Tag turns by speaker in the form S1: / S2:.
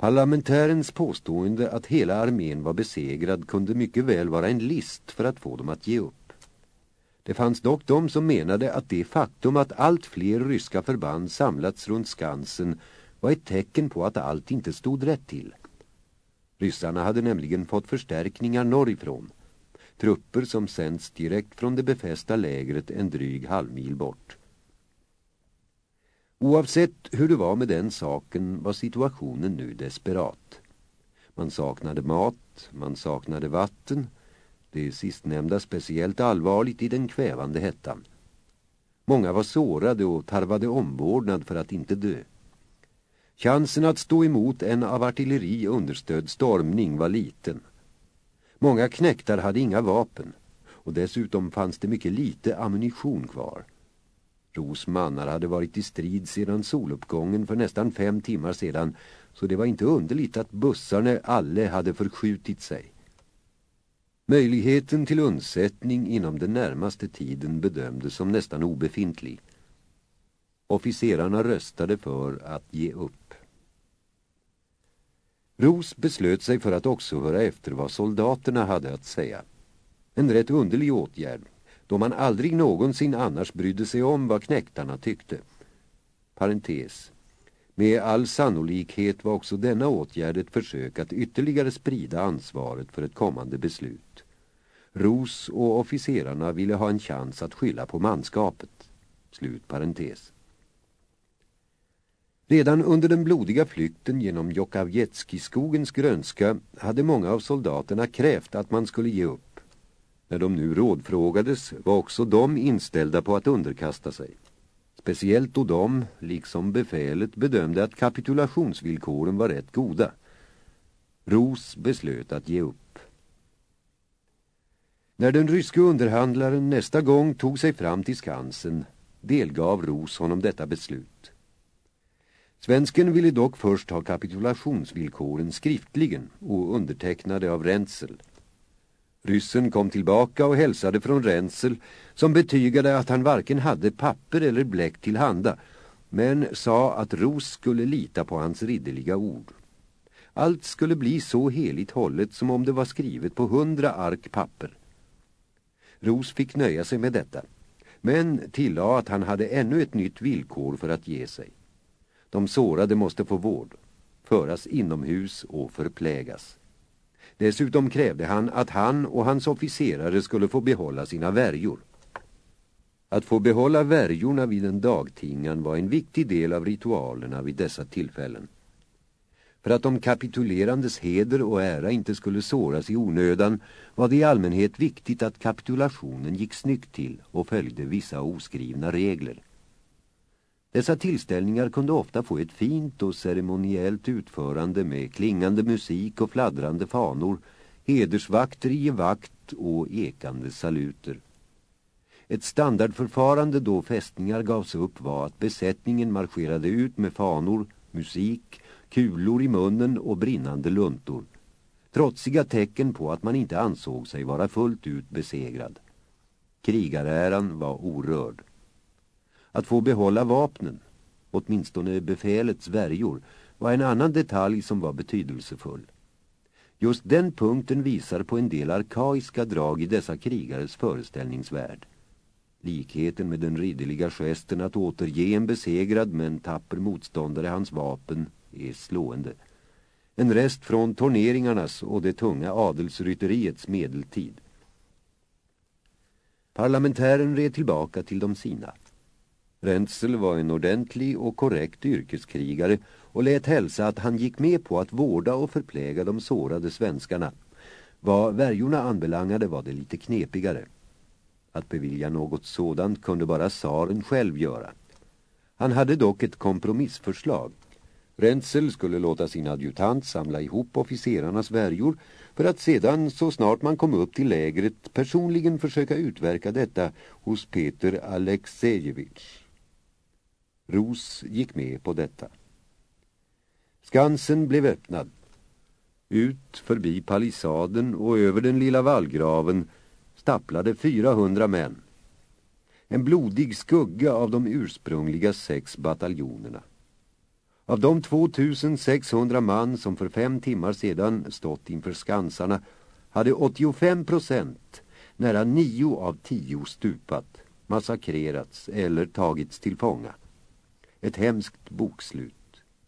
S1: Parlamentärens påstående att hela armén var besegrad kunde mycket väl vara en list för att få dem att ge upp. Det fanns dock de som menade att det faktum att allt fler ryska förband samlats runt Skansen var ett tecken på att allt inte stod rätt till. Ryssarna hade nämligen fått förstärkningar norrifrån. Trupper som sänds direkt från det befästa lägret en dryg halvmil bort. Oavsett hur det var med den saken var situationen nu desperat. Man saknade mat, man saknade vatten, det sistnämnda speciellt allvarligt i den kvävande hettan. Många var sårade och tarvade omvårdnad för att inte dö. Chansen att stå emot en av artilleri understödd stormning var liten. Många knäktar hade inga vapen och dessutom fanns det mycket lite ammunition kvar. Ros mannar hade varit i strid sedan soluppgången för nästan fem timmar sedan så det var inte underligt att bussarna alle hade förskjutit sig. Möjligheten till undsättning inom den närmaste tiden bedömdes som nästan obefintlig. Officerarna röstade för att ge upp. Ros beslöt sig för att också höra efter vad soldaterna hade att säga. En rätt underlig åtgärd, då man aldrig någonsin annars brydde sig om vad knäktarna tyckte. Parentes. Med all sannolikhet var också denna åtgärd ett försök att ytterligare sprida ansvaret för ett kommande beslut. Ros och officerarna ville ha en chans att skylla på manskapet. Slut parentes. Redan under den blodiga flykten genom Jokavjetskiskogens grönska hade många av soldaterna krävt att man skulle ge upp. När de nu rådfrågades var också de inställda på att underkasta sig. Speciellt då de, liksom befälet, bedömde att kapitulationsvillkoren var rätt goda. Ros beslöt att ge upp. När den ryske underhandlaren nästa gång tog sig fram till Skansen delgav Ros honom detta beslut. Svensken ville dock först ha kapitulationsvillkoren skriftligen och undertecknade av Rensel. Ryssen kom tillbaka och hälsade från Rensel som betygade att han varken hade papper eller bläck till handa men sa att Ros skulle lita på hans ridderliga ord. Allt skulle bli så heligt hållet som om det var skrivet på hundra ark papper. Ros fick nöja sig med detta men tillade att han hade ännu ett nytt villkor för att ge sig. De sårade måste få vård, föras inomhus och förplägas. Dessutom krävde han att han och hans officerare skulle få behålla sina värjor. Att få behålla värjorna vid en dagtingan var en viktig del av ritualerna vid dessa tillfällen. För att de kapitulerandes heder och ära inte skulle såras i onödan var det i allmänhet viktigt att kapitulationen gick snyggt till och följde vissa oskrivna regler. Dessa tillställningar kunde ofta få ett fint och ceremoniellt utförande med klingande musik och fladdrande fanor, hedersvakter i vakt och ekande saluter. Ett standardförfarande då fästningar gavs upp var att besättningen marscherade ut med fanor, musik, kulor i munnen och brinnande luntor. Trotsiga tecken på att man inte ansåg sig vara fullt ut besegrad. Krigaräran var orörd. Att få behålla vapnen, åtminstone befälets värjor, var en annan detalj som var betydelsefull. Just den punkten visar på en del arkaiska drag i dessa krigares föreställningsvärld. Likheten med den ridderliga gesten att återge en besegrad men tapper motståndare hans vapen är slående. En rest från torneringarnas och det tunga adelsrytteriets medeltid. Parlamentären red tillbaka till de sina. Rentzel var en ordentlig och korrekt yrkeskrigare och lät hälsa att han gick med på att vårda och förpläga de sårade svenskarna. Vad värjorna anbelangade var det lite knepigare. Att bevilja något sådant kunde bara saren själv göra. Han hade dock ett kompromissförslag. Rentzel skulle låta sin adjutant samla ihop officerarnas värjor för att sedan så snart man kom upp till lägret personligen försöka utverka detta hos Peter Alexejevich. Ros gick med på detta. Skansen blev öppnad. Ut förbi palissaden och över den lilla vallgraven stapplade 400 män. En blodig skugga av de ursprungliga sex bataljonerna. Av de 2600 man som för fem timmar sedan stått inför skansarna hade 85 procent, nära nio av tio stupat, massakrerats eller tagits till fånga. Ett hemskt bokslut.